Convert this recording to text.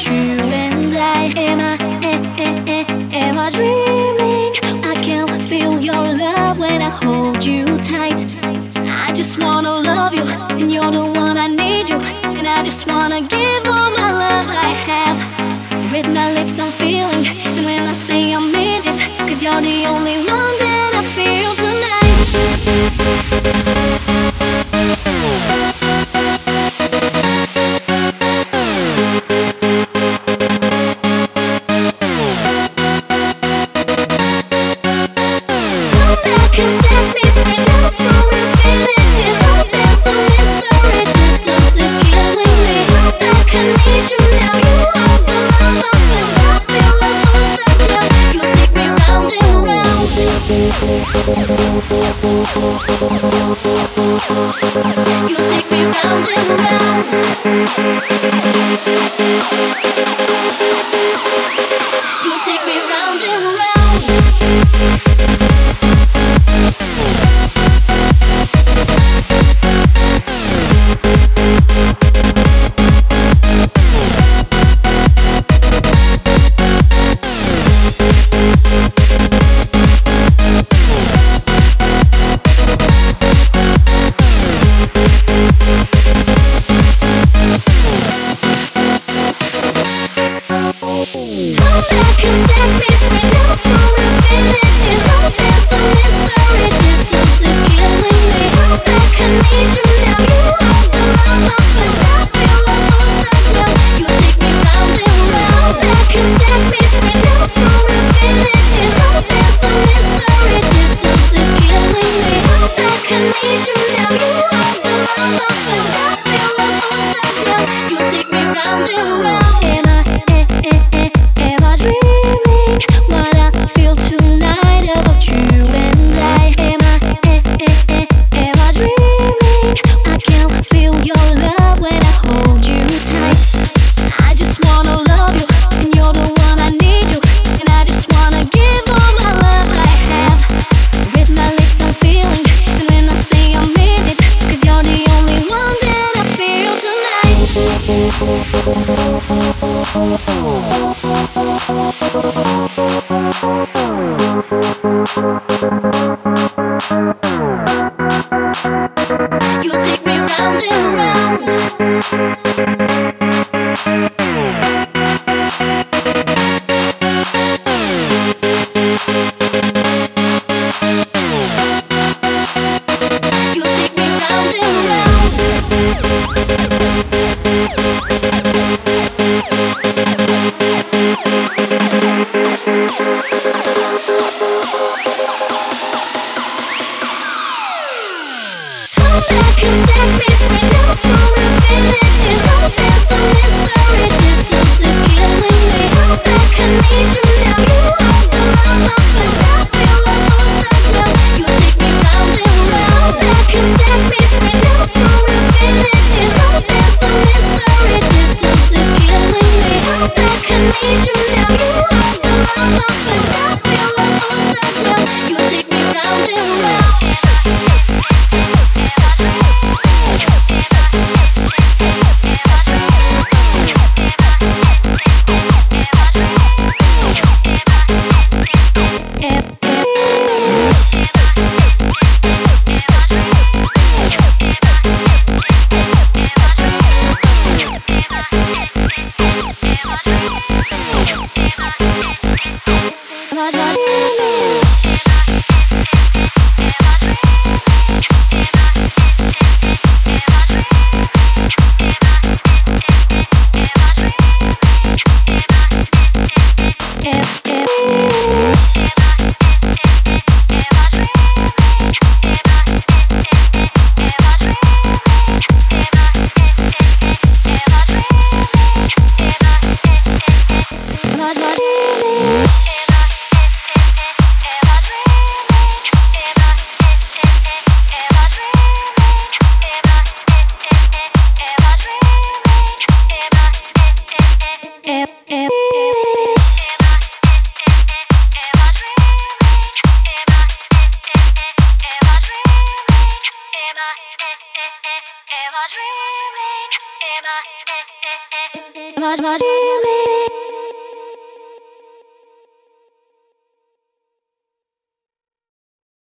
you and I. Am I, eh, am I dreaming? I can feel your love when I hold you tight. I just wanna love you, and you're the one I need you. And I just wanna give all my love I have. With my lips, I'm feeling. And when I say I mean it, cause you're the only one that round and round. You take me round and round. Am I dreaming? Am I? am I dreaming?